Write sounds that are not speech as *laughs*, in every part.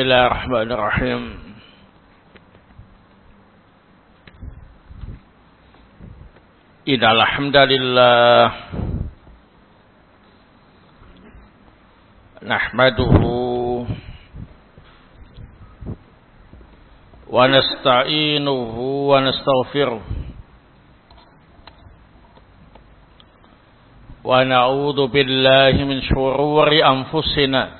الله الرحمن الرحيم إن الحمد لله نحمده ونستعينه ونستغفره ونعوذ بالله من شرور أنفسنا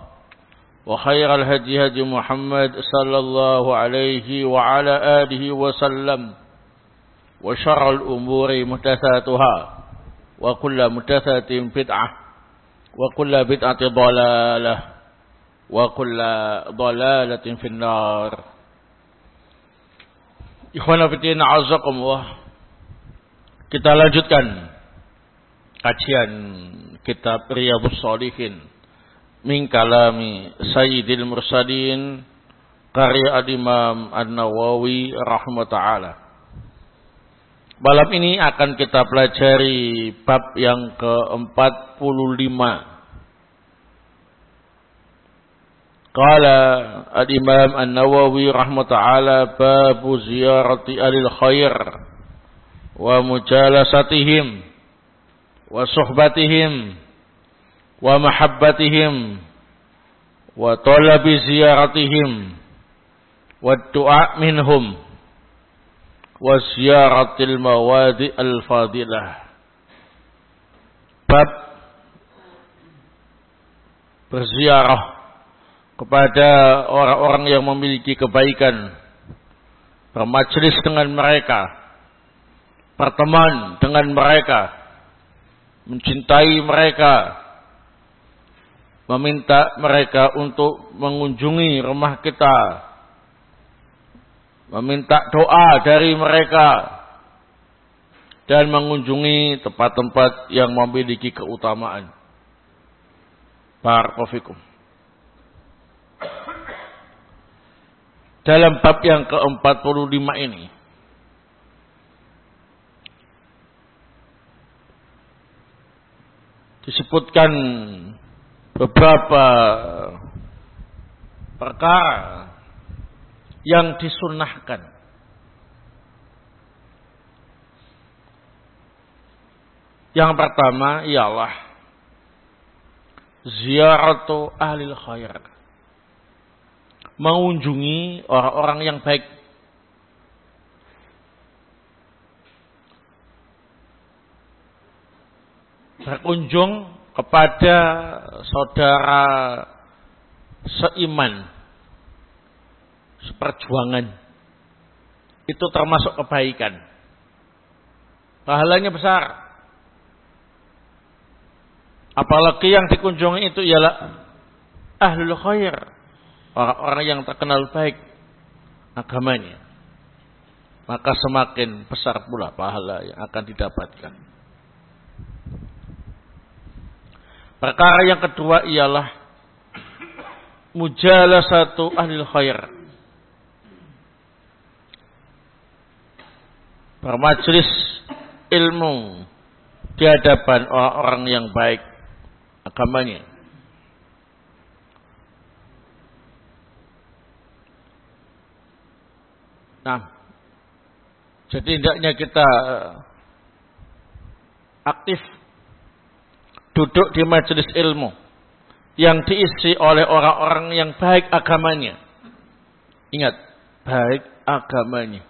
وخير الهدي هدي محمد صلى الله عليه وعلى آله وسلم وشر الأمور محدثاتها وكل محدثة بدعة وكل بدعة ضلالة وكل ضلالة في النار Ikhwanafidin azakumullah. Kita lanjutkan kajian kitab Riyadhus Shalihin min kalami sayyidil mursalin karya al-imam an-nawawi rahmatullah malam ini akan kita pelajari bab yang ke-45 Qala al-imam an-nawawi rahmatullah babu ziyarati alil khair wa mujalasatihim wa suhbatihim wa mahabbatihim wa talabi ziyaratihim wa du'a minhum wa ziyaratil mawadi al-fadilah. Bab berziarah kepada orang-orang yang memiliki kebaikan bermajlis dengan mereka berteman dengan mereka mencintai mereka meminta mereka untuk mengunjungi rumah kita, meminta doa dari mereka, dan mengunjungi tempat-tempat yang memiliki keutamaan. Barakallahu dalam bab yang ke-45 ini disebutkan beberapa perkara yang disunahkan yang pertama ialah ziaratu ahli khair mengunjungi orang-orang yang baik. Berkunjung kepada saudara seiman, seperjuangan. Itu termasuk kebaikan. Pahalanya besar. Apalagi yang dikunjungi itu ialah ahlul khair orang-orang yang terkenal baik agamanya, maka semakin besar pula pahala yang akan didapatkan. Perkara yang kedua ialah mujalasatu ahlil khair. Bermajlis ilmu di hadapan orang-orang yang baik agamanya. Nah, jadi hendaknya kita eh, aktif duduk di majelis ilmu yang diisi oleh orang-orang yang baik agamanya. Ingat, baik agamanya.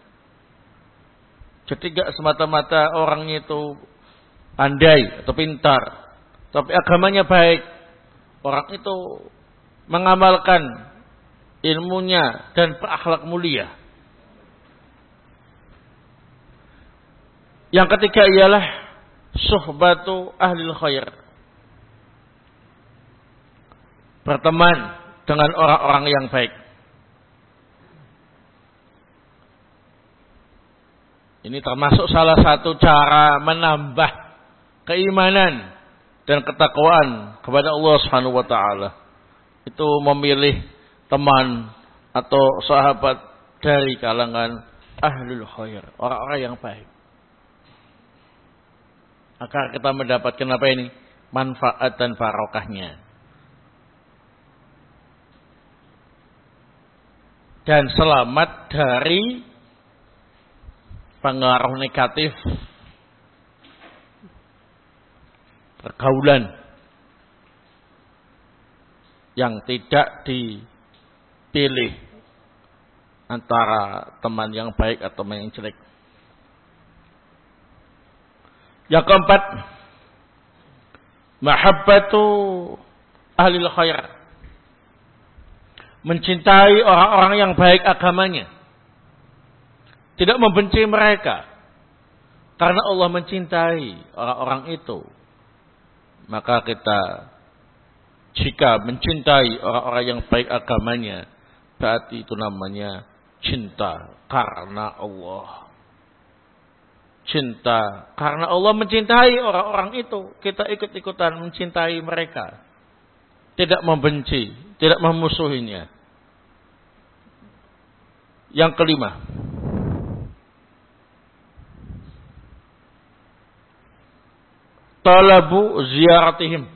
Jadi tidak semata-mata orangnya itu pandai atau pintar, tapi agamanya baik. Orang itu mengamalkan ilmunya dan berakhlak mulia. Yang ketiga ialah suhbatu ahli khair. Berteman dengan orang-orang yang baik. Ini termasuk salah satu cara menambah keimanan dan ketakwaan kepada Allah Subhanahu wa taala. Itu memilih teman atau sahabat dari kalangan ahlul khair, orang-orang yang baik. Maka kita mendapatkan apa ini? Manfaat dan barokahnya. Dan selamat dari pengaruh negatif pergaulan yang tidak dipilih antara teman yang baik atau teman yang jelek. Yang keempat, mahabbatu ahli khair. Mencintai orang-orang yang baik agamanya. Tidak membenci mereka. Karena Allah mencintai orang-orang itu. Maka kita jika mencintai orang-orang yang baik agamanya, berarti itu namanya cinta karena Allah. Cinta karena Allah mencintai orang-orang itu, kita ikut-ikutan mencintai mereka. Tidak membenci, tidak memusuhinya. Yang kelima, talabu ziyaratihim.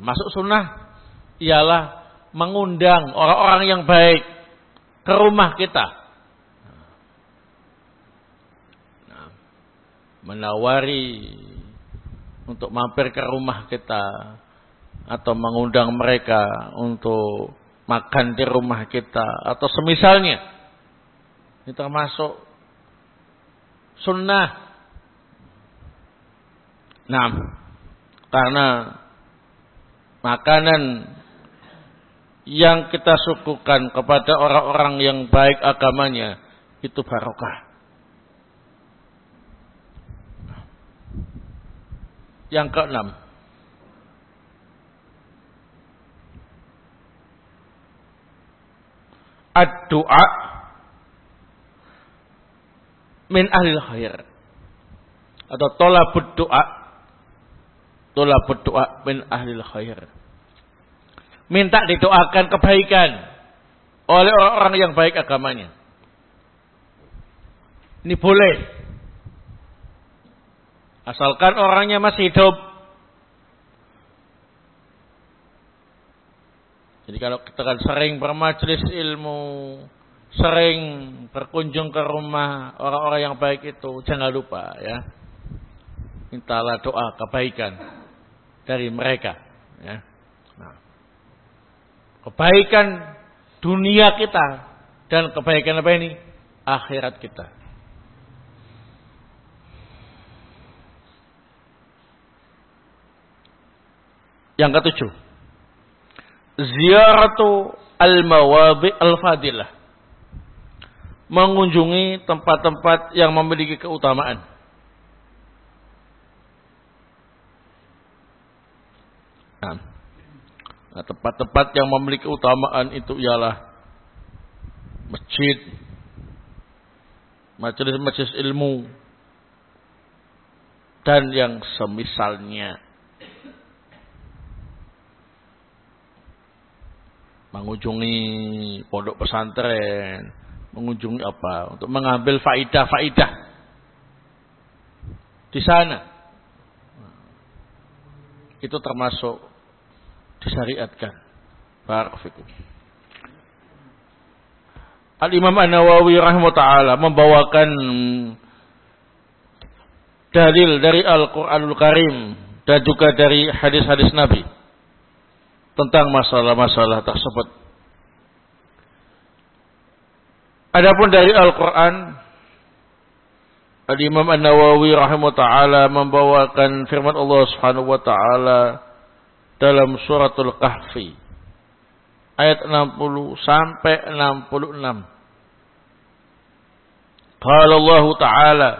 Masuk sunnah ialah mengundang orang-orang yang baik ke rumah kita. Nah, menawari untuk mampir ke rumah kita atau mengundang mereka untuk makan di rumah kita atau semisalnya. Ini termasuk sunnah Nah, karena makanan yang kita sukukan kepada orang-orang yang baik agamanya itu barokah. Yang keenam, ad-du'a min ahli khair atau tolabud doa Tolak berdoa min ahli khair. Minta didoakan kebaikan oleh orang-orang yang baik agamanya. Ini boleh. Asalkan orangnya masih hidup. Jadi kalau kita kan sering bermajlis ilmu, sering berkunjung ke rumah orang-orang yang baik itu, jangan lupa ya. Mintalah doa kebaikan dari mereka. Ya. Nah, kebaikan dunia kita dan kebaikan apa ini? Akhirat kita. Yang ketujuh, ziaratu al-mawabi al-fadilah. Mengunjungi tempat-tempat yang memiliki keutamaan. Nah, tempat-tempat yang memiliki utamaan itu ialah masjid, majelis-majelis ilmu, dan yang semisalnya. Mengunjungi pondok pesantren, mengunjungi apa? Untuk mengambil faidah-faidah di sana. Itu termasuk disyariatkan. Barakallahu Al-Imam An-Nawawi rahimahullah membawakan dalil dari Al-Qur'anul Karim dan juga dari hadis-hadis Nabi tentang masalah-masalah tersebut. Adapun dari Al-Qur'an Al-Imam An-Nawawi rahimahullah membawakan firman Allah Subhanahu wa taala dalam suratul Kahfi ayat 60 sampai 66. Qala Allah taala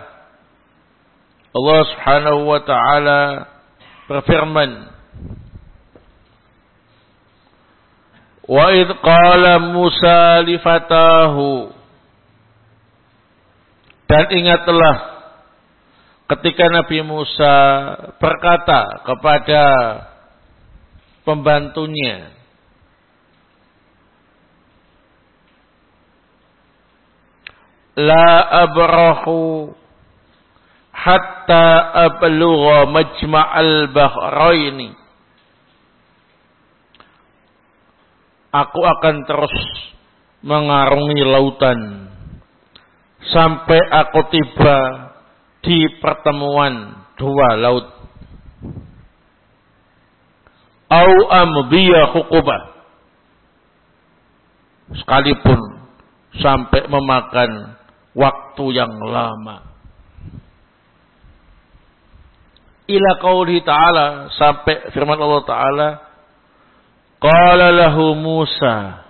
Allah Subhanahu wa taala berfirman Wa id qala Musa li fatahu dan ingatlah ketika Nabi Musa berkata kepada pembantunya, La abrahu hatta ablugha majma'al bahraini. Aku akan terus mengarungi lautan sampai aku tiba di pertemuan dua laut. Au amdiya hukubah. Sekalipun sampai memakan waktu yang lama. Ila qauli ta'ala sampai firman Allah Ta'ala Qala lahu Musa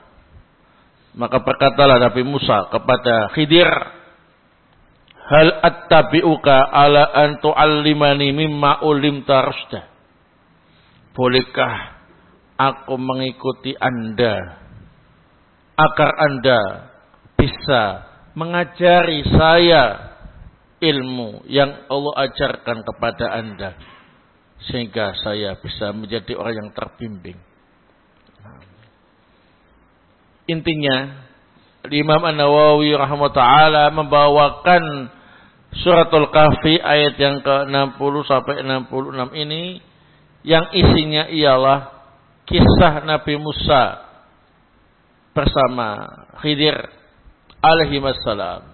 maka berkatalah Nabi Musa kepada Khidir Hal attabi'uka ala an tu'allimani mimma ulim tarusda. Bolehkah aku mengikuti Anda agar Anda bisa mengajari saya ilmu yang Allah ajarkan kepada Anda sehingga saya bisa menjadi orang yang terbimbing. Intinya Imam An-Nawawi rahimahullah membawakan Suratul Kahfi ayat yang ke-60 sampai 66 ini yang isinya ialah kisah Nabi Musa bersama Khidir alaihi wassalam.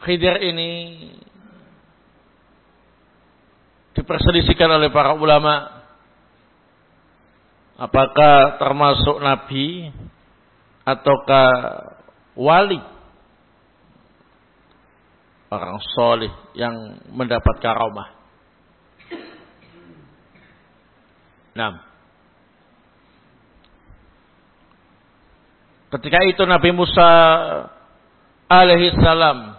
Khidir ini diperselisihkan oleh para ulama apakah termasuk nabi ataukah wali? Orang soleh yang mendapat karomah. Nah, ketika itu Nabi Musa alaihi salam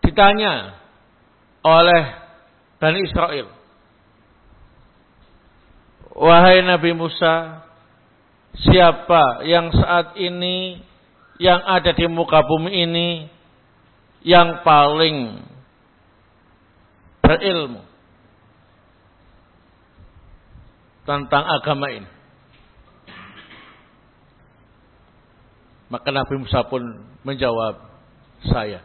ditanya oleh Bani Israel, Wahai Nabi Musa, siapa yang saat ini yang ada di muka bumi ini yang paling berilmu tentang agama ini. Maka Nabi Musa pun menjawab, saya.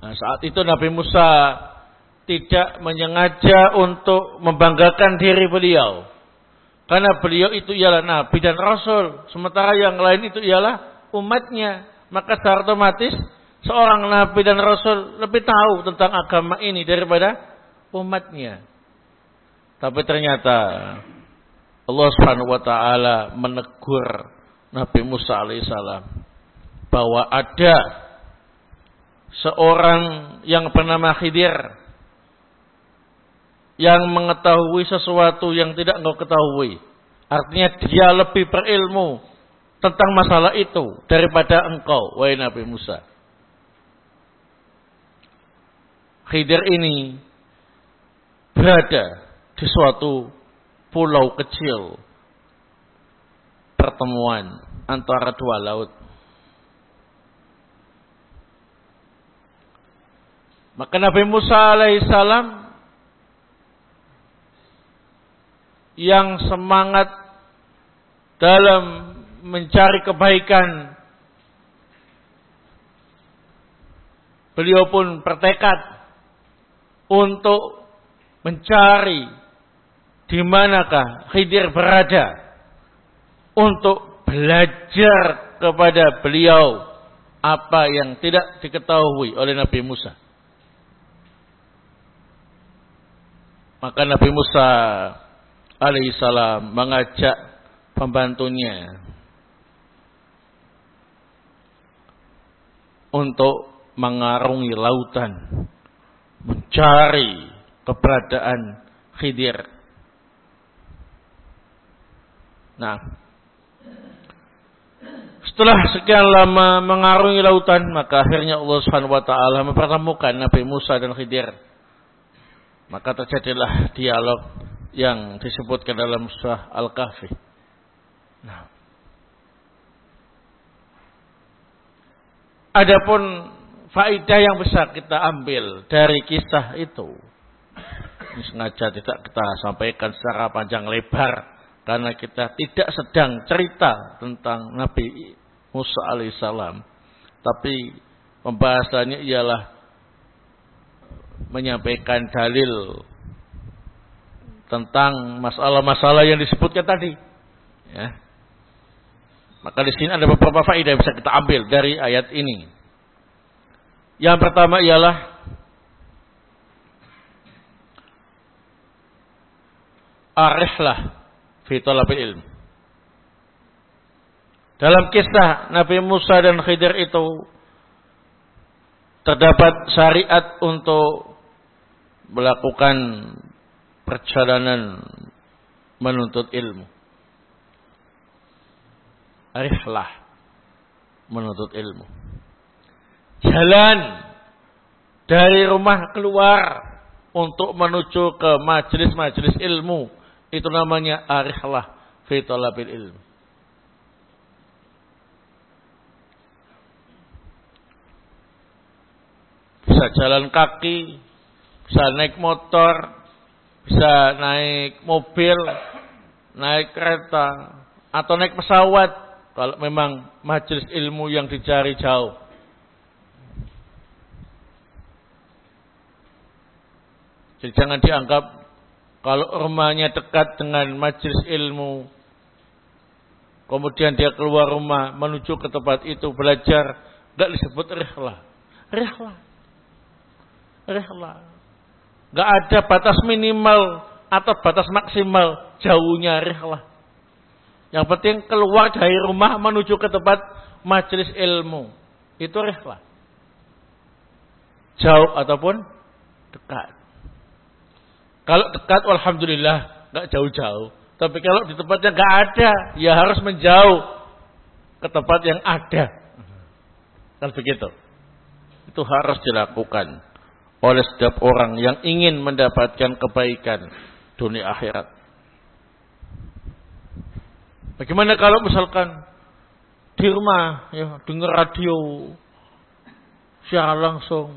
Nah, saat itu Nabi Musa tidak menyengaja untuk membanggakan diri beliau. Karena beliau itu ialah nabi dan rasul. Sementara yang lain itu ialah umatnya. Maka secara otomatis seorang nabi dan rasul lebih tahu tentang agama ini daripada umatnya. Tapi ternyata Allah Subhanahu wa taala menegur Nabi Musa alaihissalam bahwa ada seorang yang bernama Khidir yang mengetahui sesuatu yang tidak engkau ketahui. Artinya dia lebih berilmu tentang masalah itu daripada engkau, wahai Nabi Musa. Khidir ini berada di suatu pulau kecil pertemuan antara dua laut. Maka Nabi Musa alaihissalam yang semangat dalam mencari kebaikan. Beliau pun bertekad untuk mencari di manakah Khidir berada untuk belajar kepada beliau apa yang tidak diketahui oleh Nabi Musa. Maka Nabi Musa alaihissalam mengajak pembantunya untuk mengarungi lautan, mencari keberadaan Khidir. Nah, setelah sekian lama mengarungi lautan, maka akhirnya Allah Subhanahu wa taala mempertemukan Nabi Musa dan Khidir. Maka terjadilah dialog yang disebutkan dalam surah Al-Kahfi. Nah. Adapun faidah yang besar kita ambil dari kisah itu. Ini sengaja tidak kita sampaikan secara panjang lebar karena kita tidak sedang cerita tentang Nabi Musa alaihissalam. Tapi pembahasannya ialah menyampaikan dalil tentang masalah-masalah yang disebutkan tadi. Ya. Maka di sini ada beberapa faedah yang bisa kita ambil dari ayat ini. Yang pertama ialah arihlah fi ilm. Dalam kisah Nabi Musa dan Khidir itu terdapat syariat untuk melakukan perjalanan menuntut ilmu rihlah menuntut ilmu. Jalan dari rumah keluar untuk menuju ke majelis-majelis ilmu itu namanya arihlah fi talabil ilmu. Bisa jalan kaki, bisa naik motor, bisa naik mobil, naik kereta, atau naik pesawat kalau memang majelis ilmu yang dicari jauh. Jadi jangan dianggap kalau rumahnya dekat dengan majelis ilmu, kemudian dia keluar rumah menuju ke tempat itu belajar, nggak disebut rihlah. Rihlah. Rihlah. Nggak ada batas minimal atau batas maksimal jauhnya rihlah. Yang penting keluar dari rumah menuju ke tempat majelis ilmu. Itu rihlah. Jauh ataupun dekat. Kalau dekat alhamdulillah nggak jauh-jauh. Tapi kalau di tempatnya nggak ada, ya harus menjauh ke tempat yang ada. Kan begitu. Itu harus dilakukan oleh setiap orang yang ingin mendapatkan kebaikan dunia akhirat. Bagaimana kalau misalkan di rumah ya dengar radio secara langsung.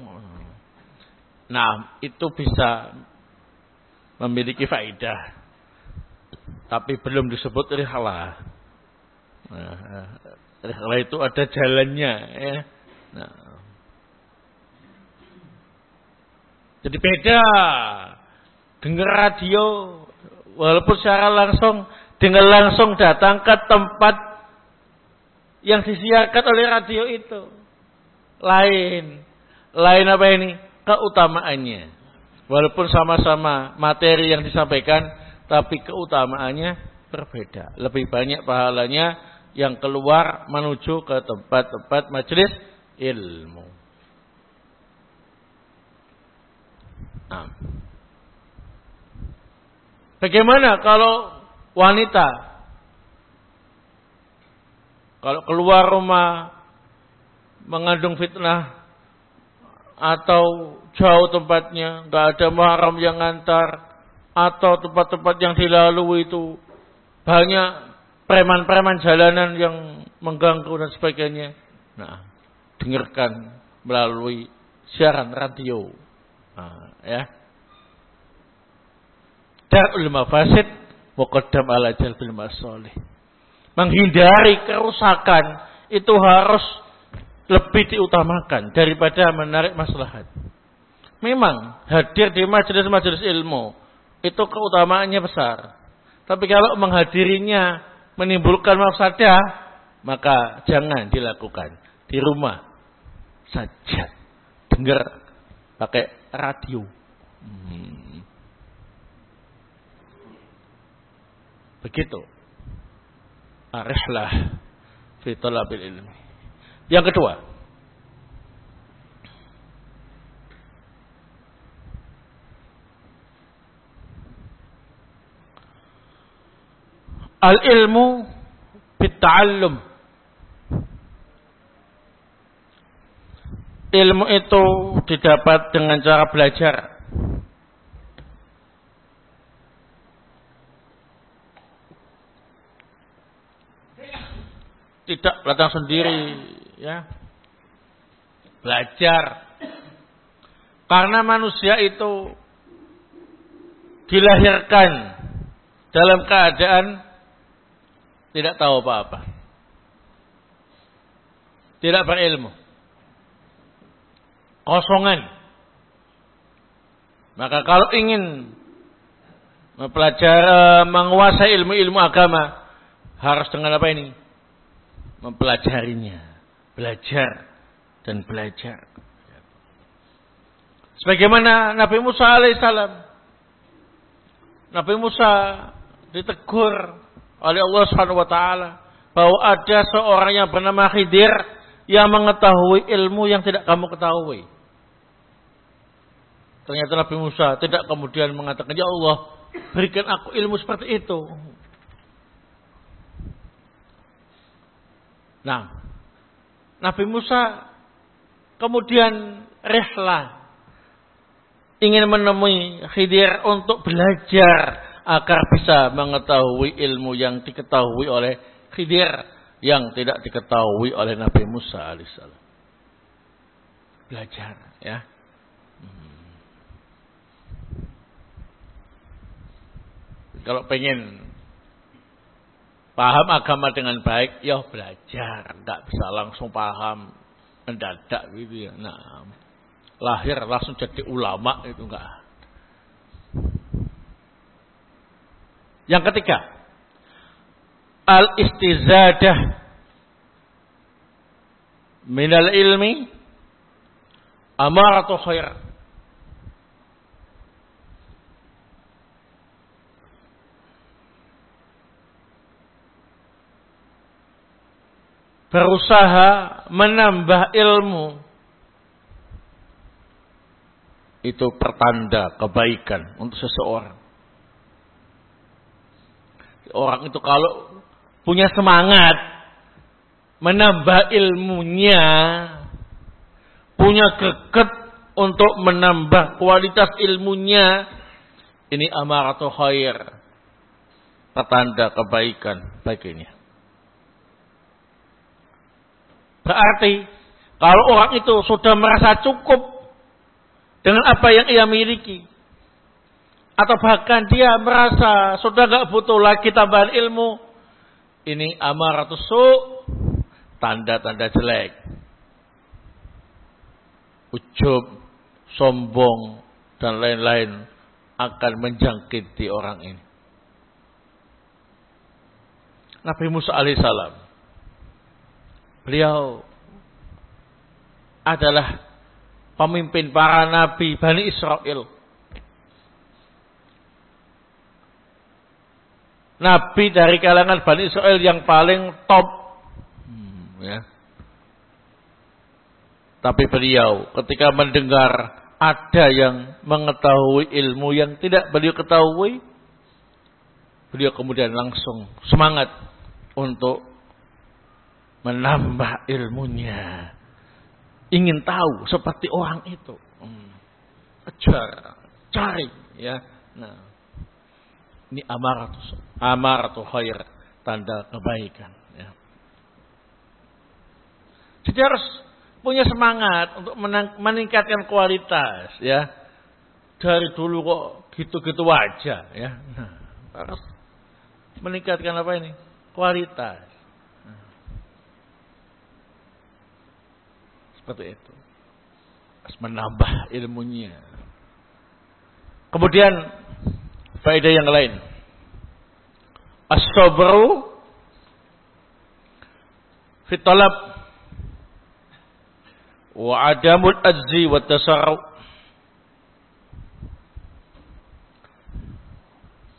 Nah, itu bisa memiliki faedah. Tapi belum disebut rihalah. Nah, rihalah itu ada jalannya ya. Nah. Jadi beda dengar radio walaupun secara langsung dengan langsung datang ke tempat yang disiarkan oleh radio itu. Lain. Lain apa ini? Keutamaannya. Walaupun sama-sama materi yang disampaikan, tapi keutamaannya berbeda. Lebih banyak pahalanya yang keluar menuju ke tempat-tempat majelis ilmu. Nah. Bagaimana kalau wanita kalau keluar rumah mengandung fitnah atau jauh tempatnya, nggak ada mahram yang ngantar, atau tempat-tempat yang dilalui itu banyak preman-preman jalanan yang mengganggu dan sebagainya. Nah, dengarkan melalui siaran radio. Nah, ya. Darul mafasid muqaddam ala jalbil masolih. Menghindari kerusakan itu harus lebih diutamakan daripada menarik maslahat. Memang hadir di majelis-majelis ilmu itu keutamaannya besar. Tapi kalau menghadirinya menimbulkan mafsadah, maka jangan dilakukan di rumah saja. Dengar pakai radio. Hmm. Begitu. Arihlah fi talabil ilmi. Yang kedua, Al-ilmu bitta'allum. Ilmu itu didapat dengan cara belajar. Tidak datang sendiri, ya. Belajar. Karena manusia itu dilahirkan dalam keadaan tidak tahu apa-apa. Tidak berilmu. Kosongan. Maka kalau ingin mempelajari, menguasai ilmu-ilmu agama, harus dengan apa ini? Mempelajarinya. Belajar dan belajar. Sebagaimana Nabi Musa alaihissalam. Nabi Musa ditegur oleh Allah Subhanahu wa taala bahwa ada seorang yang bernama Khidir yang mengetahui ilmu yang tidak kamu ketahui. Ternyata Nabi Musa tidak kemudian mengatakan, "Ya Allah, berikan aku ilmu seperti itu." Nah, Nabi Musa kemudian rehlah ingin menemui Khidir untuk belajar agar bisa mengetahui ilmu yang diketahui oleh Khidir yang tidak diketahui oleh Nabi Musa alaihissalam. Belajar ya. Kalau pengen paham agama dengan baik, ya belajar, nggak bisa langsung paham mendadak gitu ya. Nah, lahir langsung jadi ulama itu enggak. Yang ketiga, al-istizadah minal ilmi amaratu khair. Berusaha menambah ilmu itu pertanda kebaikan untuk seseorang. Orang itu kalau punya semangat menambah ilmunya, punya greget untuk menambah kualitas ilmunya, ini amaratu khair. Pertanda kebaikan baginya. Berarti kalau orang itu sudah merasa cukup dengan apa yang ia miliki, atau bahkan dia merasa sudah gak butuh lagi tambahan ilmu. Ini amaratus su, tanda-tanda jelek. Ujub, sombong, dan lain-lain akan menjangkiti orang ini. Nabi Musa alaihissalam. Beliau adalah pemimpin para nabi Bani Israel nabi dari kalangan Bani Israel yang paling top. Hmm, ya. Tapi beliau ketika mendengar ada yang mengetahui ilmu yang tidak beliau ketahui, beliau kemudian langsung semangat untuk menambah ilmunya. Ingin tahu seperti orang itu. Hmm. Kejar, cari ya. Nah, ini amaratu amaratu khair, tanda kebaikan. Ya. Jadi harus punya semangat untuk meningkatkan kualitas ya. Dari dulu kok gitu-gitu aja ya. Nah, harus meningkatkan apa ini? Kualitas. Seperti itu. Harus menambah ilmunya. Kemudian faedah yang lain. As-sabru fi talab wa adamul ajzi wa tasarru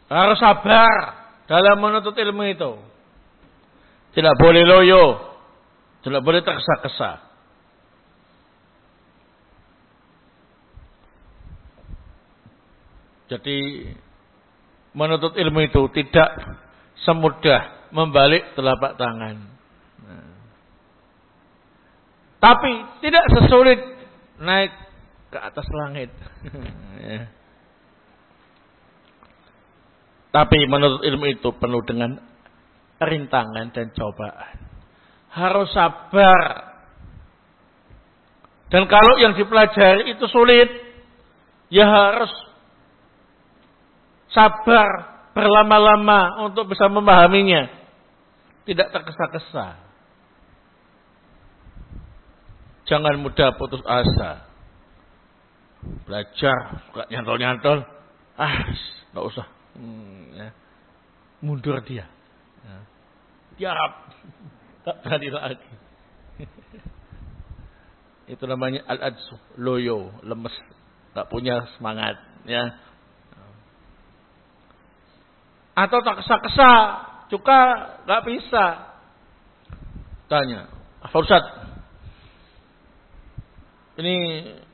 harus sabar dalam menuntut ilmu itu tidak boleh loyo tidak boleh tergesa-gesa Jadi menuntut ilmu itu tidak semudah membalik telapak tangan. Tapi tidak sesulit naik ke atas langit. Tapi menurut ilmu itu penuh dengan rintangan dan cobaan. Harus sabar. Dan kalau yang dipelajari itu sulit, ya harus sabar berlama-lama untuk bisa memahaminya. Tidak tergesa-gesa. Jangan mudah putus asa. Belajar, suka nyantol-nyantol. Ah, nggak usah. Hmm, ya. Mundur dia. Ya. Tiap. Tak berani lagi. *laughs* Itu namanya al-adsu, loyo, lemes. Tak punya semangat. Ya atau tak kesa-kesa juga nggak bisa. Tanya, Ustaz, ini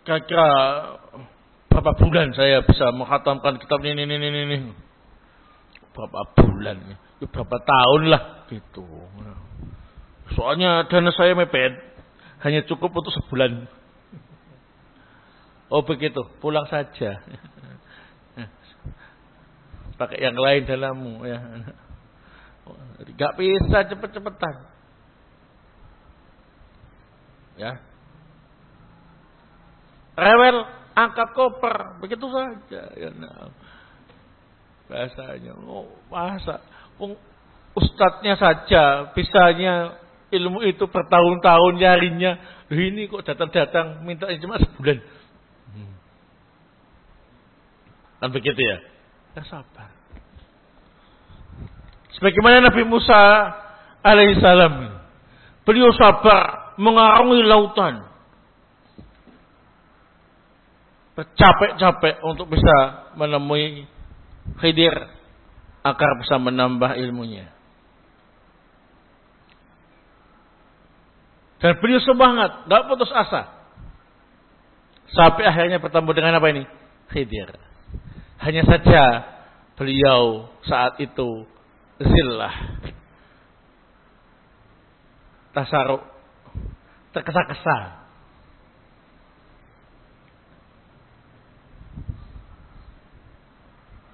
kira-kira berapa bulan saya bisa menghatamkan kitab ini, ini, ini, ini. Berapa bulan? Ya, berapa tahun lah gitu. Soalnya dana saya mepet, hanya cukup untuk sebulan. Oh begitu, pulang saja pakai yang lain dalammu ya. Gak bisa cepet-cepetan. Ya. Rewel angkat koper begitu saja ya. Bahasanya oh, masa ustadznya saja bisanya ilmu itu bertahun-tahun nyarinya. ini kok datang-datang minta cuma sebulan. Hmm. Kan begitu ya? Ya sabar. Sebagaimana Nabi Musa alaihissalam. Beliau sabar mengarungi lautan. Capek-capek untuk bisa menemui Khidir agar bisa menambah ilmunya. Dan beliau semangat, tidak putus asa. Sampai akhirnya bertemu dengan apa ini? Khidir. Hanya saja beliau saat itu zillah. Tasaruk. Terkesa-kesa.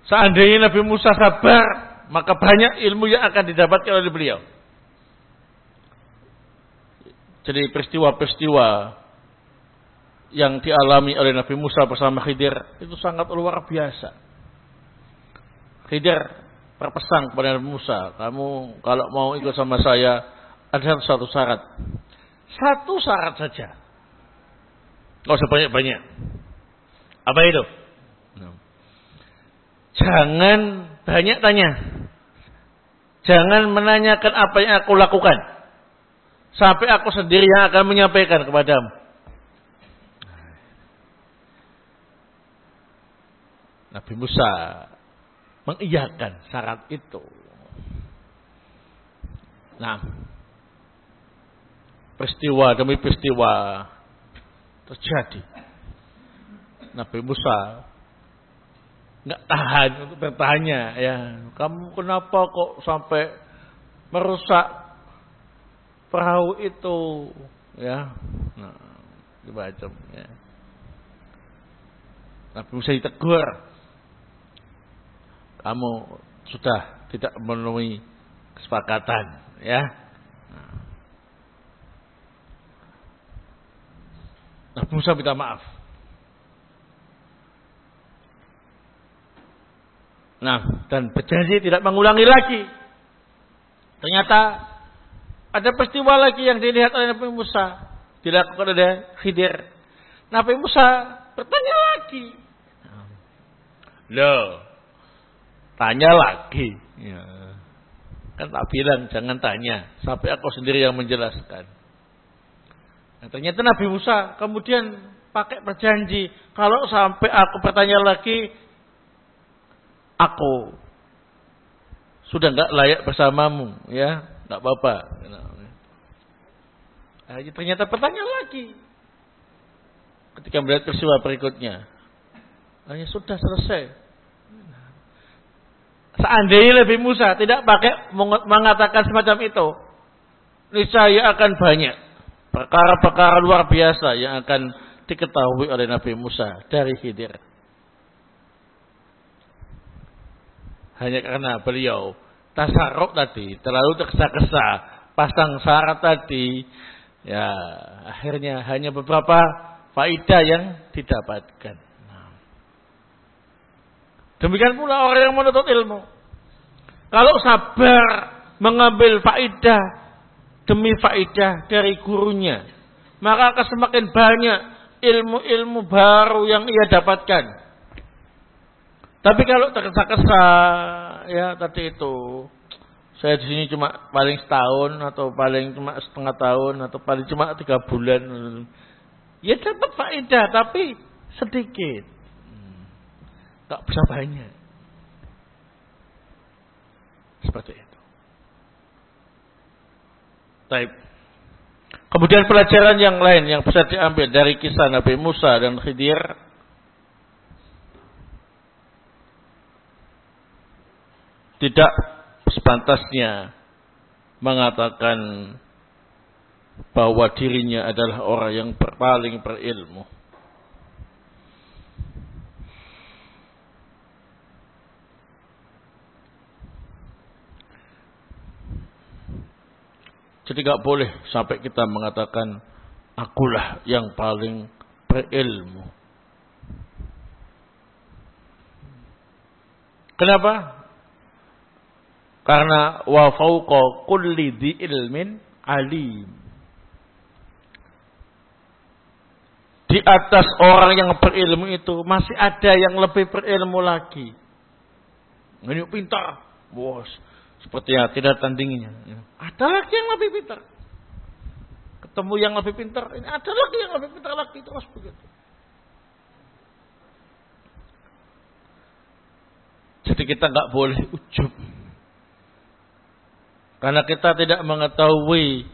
Seandainya Nabi Musa sabar, maka banyak ilmu yang akan didapatkan oleh beliau. Jadi peristiwa-peristiwa yang dialami oleh Nabi Musa bersama Khidir itu sangat luar biasa. Khidir berpesan kepada Nabi Musa, kamu kalau mau ikut sama saya ada satu syarat. Satu syarat saja. Gak usah banyak-banyak. Apa itu? Jangan banyak tanya. Jangan menanyakan apa yang aku lakukan. Sampai aku sendiri yang akan menyampaikan kepadamu. Nabi Musa mengiyakan syarat itu. Nah, peristiwa demi peristiwa terjadi. Nabi Musa nggak tahan untuk bertanya ya kamu kenapa kok sampai merusak perahu itu ya nah macam ya Nabi Musa ditegur kamu sudah tidak memenuhi kesepakatan ya Nabi Musa minta maaf Nah, dan berjanji tidak mengulangi lagi. Ternyata ada peristiwa lagi yang dilihat oleh Nabi Musa. Dilakukan oleh Khidir. Nabi Musa bertanya lagi. Loh, tanya lagi. Ya. Kan tak bilang jangan tanya. Sampai aku sendiri yang menjelaskan. Nah, ternyata Nabi Musa kemudian pakai berjanji. Kalau sampai aku bertanya lagi, aku sudah nggak layak bersamamu, ya, nggak apa-apa. Nah, ternyata pertanyaan lagi. Ketika melihat peristiwa berikutnya, hanya sudah selesai. Seandainya lebih Musa tidak pakai mengatakan semacam itu, niscaya akan banyak perkara-perkara luar biasa yang akan diketahui oleh Nabi Musa dari Khidir. hanya karena beliau tasarruf tadi terlalu tergesa-gesa pasang syarat tadi ya akhirnya hanya beberapa faidah yang didapatkan. Demikian pula orang yang menuntut ilmu. Kalau sabar mengambil faidah demi faidah dari gurunya maka akan semakin banyak ilmu-ilmu baru yang ia dapatkan. Tapi kalau tergesa-gesa ya tadi itu saya di sini cuma paling setahun atau paling cuma setengah tahun atau paling cuma tiga bulan. Ya dapat faedah tapi sedikit tak bisa banyak seperti itu. Taib. Kemudian pelajaran yang lain yang bisa diambil dari kisah Nabi Musa dan Khidir tidak sepantasnya mengatakan bahwa dirinya adalah orang yang paling berilmu. Jadi gak boleh sampai kita mengatakan akulah yang paling berilmu. Kenapa? Karena wa fauqa kulli di ilmin alim. Di atas orang yang berilmu itu masih ada yang lebih berilmu lagi. Ini pintar, bos. Seperti yang tidak tandingnya. Ada lagi yang lebih pintar. Ketemu yang lebih pintar, ini ada lagi yang lebih pintar lagi terus begitu. Jadi kita nggak boleh ujub karena kita tidak mengetahui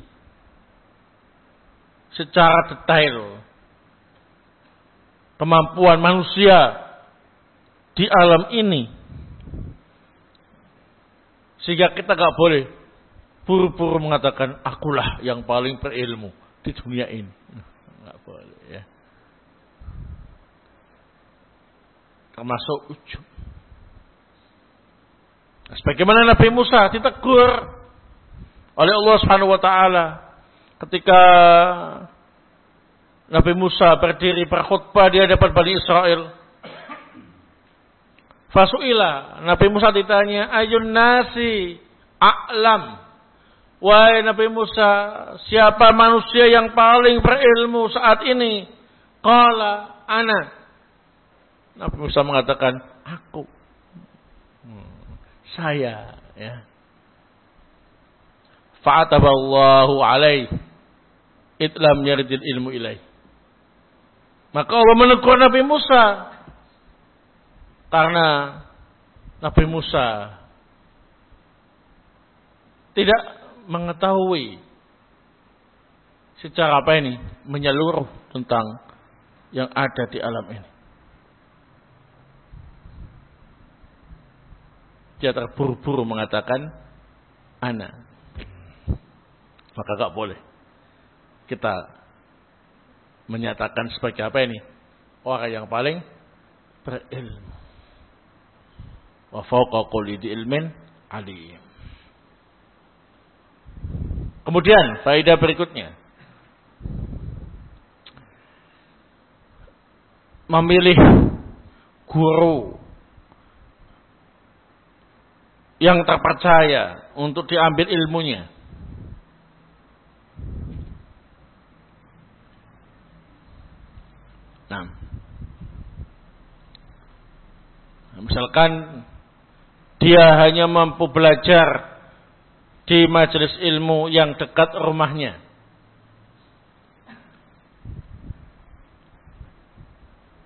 secara detail kemampuan manusia di alam ini. Sehingga kita gak boleh buru-buru mengatakan akulah yang paling berilmu di dunia ini. Gak boleh ya. Termasuk ujub. Sebagaimana Nabi Musa ditegur oleh Allah Subhanahu wa taala ketika Nabi Musa berdiri berkhutbah di hadapan Bani Israel. Fasuila, Nabi Musa ditanya, ayun nasi a'lam. Wahai Nabi Musa, siapa manusia yang paling berilmu saat ini? Qala ana. Nabi Musa mengatakan, aku. Hmm, saya, ya. Fa'ataballahu alaih. Itlam yaridil ilmu ilaih. Maka Allah menegur Nabi Musa. Karena Nabi Musa tidak mengetahui secara apa ini menyeluruh tentang yang ada di alam ini. Dia terburu-buru mengatakan anak maka gak boleh kita menyatakan sebagai apa ini orang yang paling berilmu wa fawqa kulli ilmin alim kemudian faedah berikutnya memilih guru yang terpercaya untuk diambil ilmunya. Nah, misalkan dia hanya mampu belajar di majelis ilmu yang dekat rumahnya.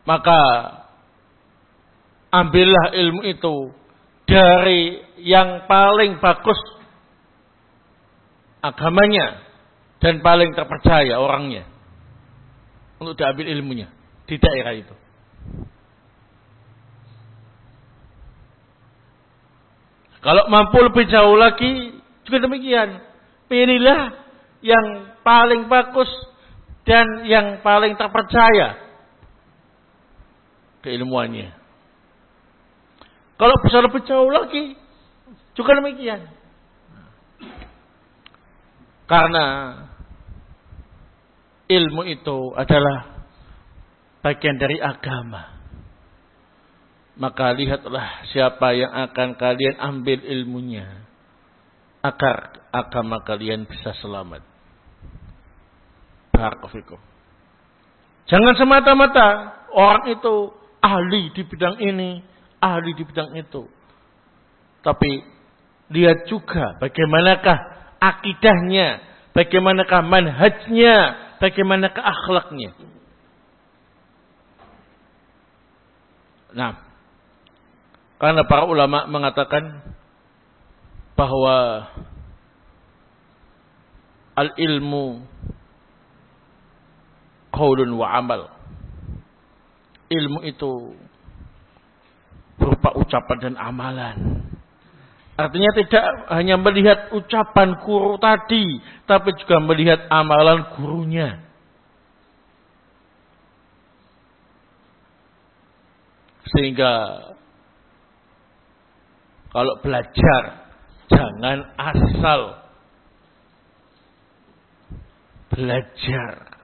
Maka ambillah ilmu itu dari yang paling bagus agamanya dan paling terpercaya orangnya untuk diambil ilmunya di daerah itu. Kalau mampu lebih jauh lagi juga demikian. Pilihlah yang paling bagus dan yang paling terpercaya keilmuannya. Kalau bisa lebih jauh lagi, juga demikian. Karena ilmu itu adalah bagian dari agama. Maka lihatlah siapa yang akan kalian ambil ilmunya. Agar agama kalian bisa selamat. Barakofikum. Jangan semata-mata orang itu ahli di bidang ini, ahli di bidang itu. Tapi lihat juga bagaimanakah akidahnya, bagaimanakah manhajnya, bagaimanakah akhlaknya. Nah, karena para ulama mengatakan bahwa al-ilmu qaulun wa amal. Ilmu itu berupa ucapan dan amalan. Artinya tidak hanya melihat ucapan guru tadi, tapi juga melihat amalan gurunya. Sehingga kalau belajar jangan asal belajar.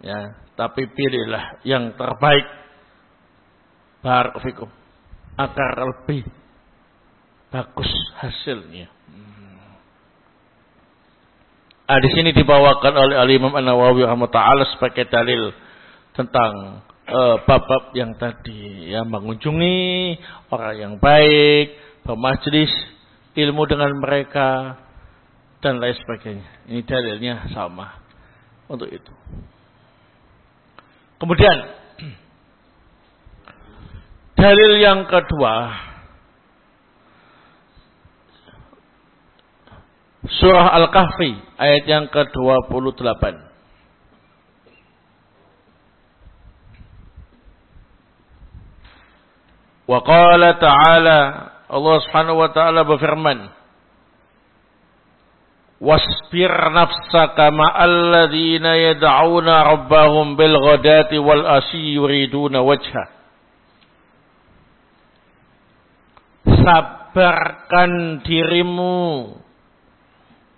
Ya, tapi pilihlah yang terbaik. Barakallahu agar lebih bagus hasilnya. Ah, di sini dibawakan oleh Al Imam An Nawawi rahimahullah sebagai dalil tentang uh, bab-bab yang tadi ya mengunjungi orang yang baik, bermajlis ilmu dengan mereka dan lain sebagainya. Ini dalilnya sama untuk itu. Kemudian dalil yang kedua Surah Al-Kahfi ayat yang ke-28. Wa qala ta'ala Allah Subhanahu wa taala berfirman Wasbir nafsaka ma'alladhina yad'una rabbahum bil ghadati wal ashi yuriduna wajha. Sabarkan dirimu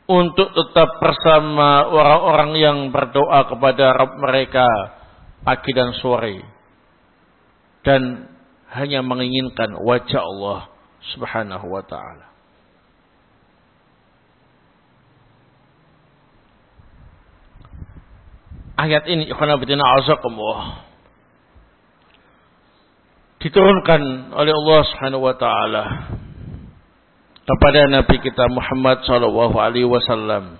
untuk tetap bersama orang-orang yang berdoa kepada Rabb mereka pagi dan sore. Dan hanya menginginkan wajah Allah Subhanahu wa taala. Ayat ini ikhwan azakumullah diturunkan oleh Allah Subhanahu wa taala kepada Nabi kita Muhammad sallallahu alaihi wasallam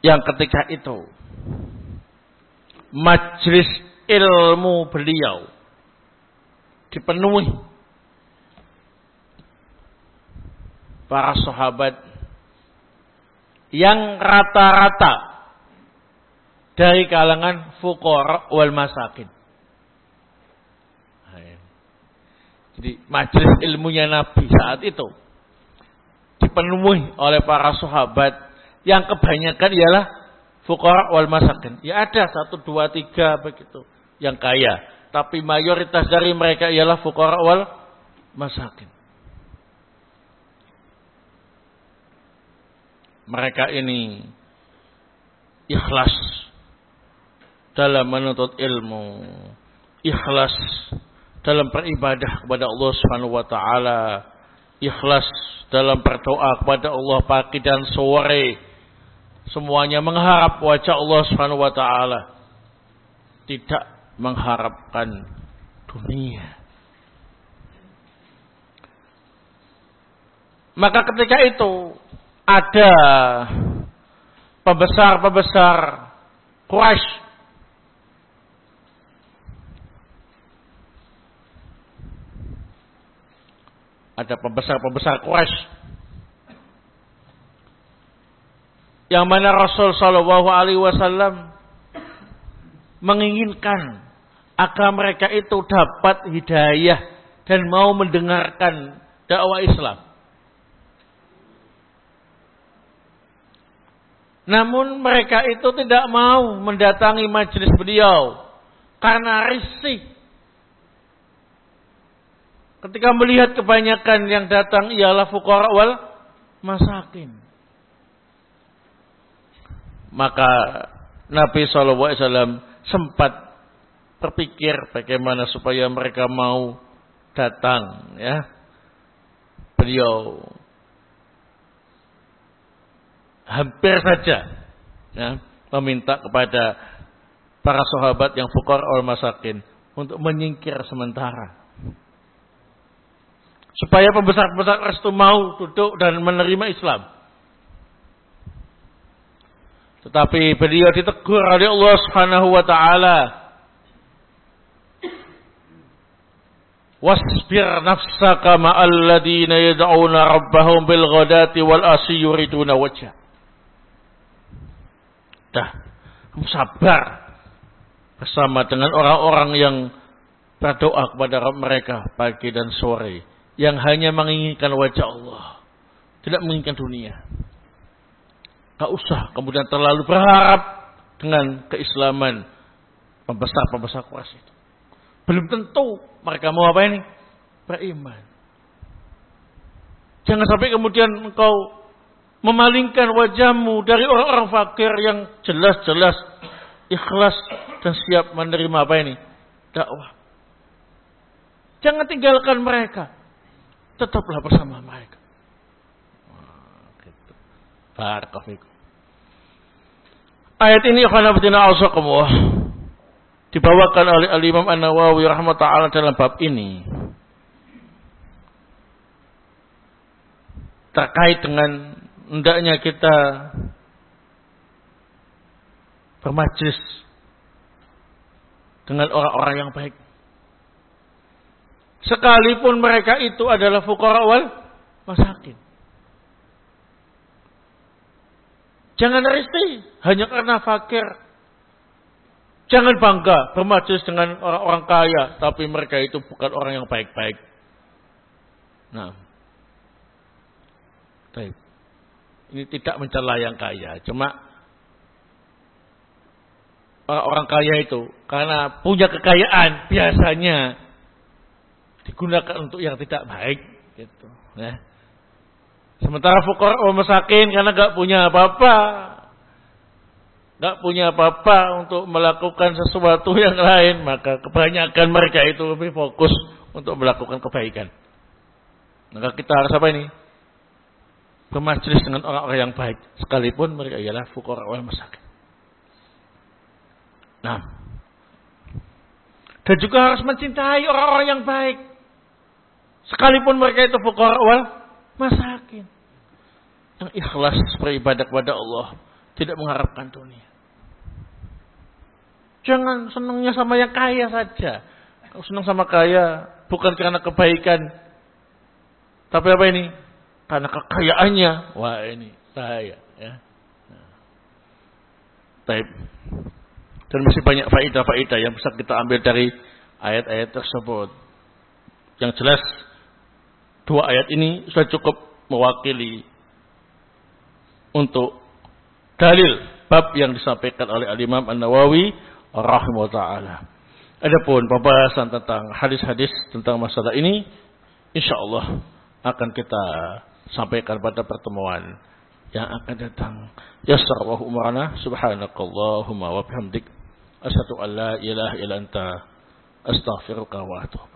yang ketika itu majlis ilmu beliau dipenuhi para sahabat yang rata-rata dari kalangan fukor wal masakin. Jadi majlis ilmunya Nabi saat itu dipenuhi oleh para sahabat yang kebanyakan ialah Fukara wal masakin. Ya ada satu, dua, tiga begitu. Yang kaya. Tapi mayoritas dari mereka ialah fukara wal masakin. Mereka ini ikhlas dalam menuntut ilmu. Ikhlas dalam beribadah kepada Allah Subhanahu wa taala, ikhlas dalam berdoa kepada Allah pagi dan sore. Semuanya mengharap wajah Allah Subhanahu wa taala. Tidak mengharapkan dunia. Maka ketika itu ada pembesar-pembesar Quraisy ada pembesar-pembesar Quraisy yang mana Rasul Shallallahu Alaihi Wasallam menginginkan agar mereka itu dapat hidayah dan mau mendengarkan dakwah Islam. Namun mereka itu tidak mau mendatangi majelis beliau karena risih. Ketika melihat kebanyakan yang datang ialah fukara wal masakin. Maka Nabi SAW sempat berpikir bagaimana supaya mereka mau datang ya. Beliau hampir saja ya, meminta kepada para sahabat yang fukar al masakin untuk menyingkir sementara. Supaya pembesar-pembesar restu mau duduk dan menerima Islam. Tetapi beliau ditegur oleh Allah Subhanahu wa taala. Wasbir nafsaka ma'al ladina yad'una rabbahum bil ghadati wal asyi yuriduna wajha. Dah, sabar bersama dengan orang-orang yang berdoa kepada Rabb mereka pagi dan sore yang hanya menginginkan wajah Allah, tidak menginginkan dunia. Tak usah kemudian terlalu berharap dengan keislaman pembesar-pembesar Quraisy itu. Belum tentu mereka mau apa ini? Beriman. Jangan sampai kemudian engkau memalingkan wajahmu dari orang-orang fakir yang jelas-jelas ikhlas dan siap menerima apa ini? Dakwah. Jangan tinggalkan mereka. Tetaplah bersama mereka. Barakallahu Ayat ini khanabatina asakumullah dibawakan oleh Al-Imam An-Nawawi rahmatullah dalam bab ini terkait dengan hendaknya kita bermajlis dengan orang-orang yang baik. Sekalipun mereka itu adalah fukara wal masakin. Jangan risih hanya karena fakir. Jangan bangga bermajlis dengan orang-orang kaya, tapi mereka itu bukan orang yang baik-baik. Nah, baik. Ini tidak mencela yang kaya. Cuma orang-orang kaya itu karena punya kekayaan biasanya digunakan untuk yang tidak baik gitu ya. Sementara fukor masakin karena gak punya apa-apa gak punya apa-apa untuk melakukan sesuatu yang lain maka kebanyakan mereka itu lebih fokus untuk melakukan kebaikan. Maka kita harus apa ini? bermajlis dengan orang-orang yang baik sekalipun mereka ialah fukara wal masakin. Nah, dan juga harus mencintai orang-orang yang baik sekalipun mereka itu fukara wal masakin. Yang ikhlas beribadah kepada Allah, tidak mengharapkan dunia. Jangan senangnya sama yang kaya saja. Kalau senang sama kaya bukan karena kebaikan, tapi apa ini? karena kekayaannya. Wah ini bahaya. Ya. Taib. Dan masih banyak faedah-faedah yang bisa kita ambil dari ayat-ayat tersebut. Yang jelas dua ayat ini sudah cukup mewakili untuk dalil bab yang disampaikan oleh Al-Imam An-Nawawi rahimahullah taala. Adapun pembahasan tentang hadis-hadis tentang masalah ini insyaallah akan kita sampaikan pada pertemuan yang akan datang. Yassar wa umrana subhanakallahumma wa bihamdik asyhadu an la ilaha illa anta astaghfiruka wa atubu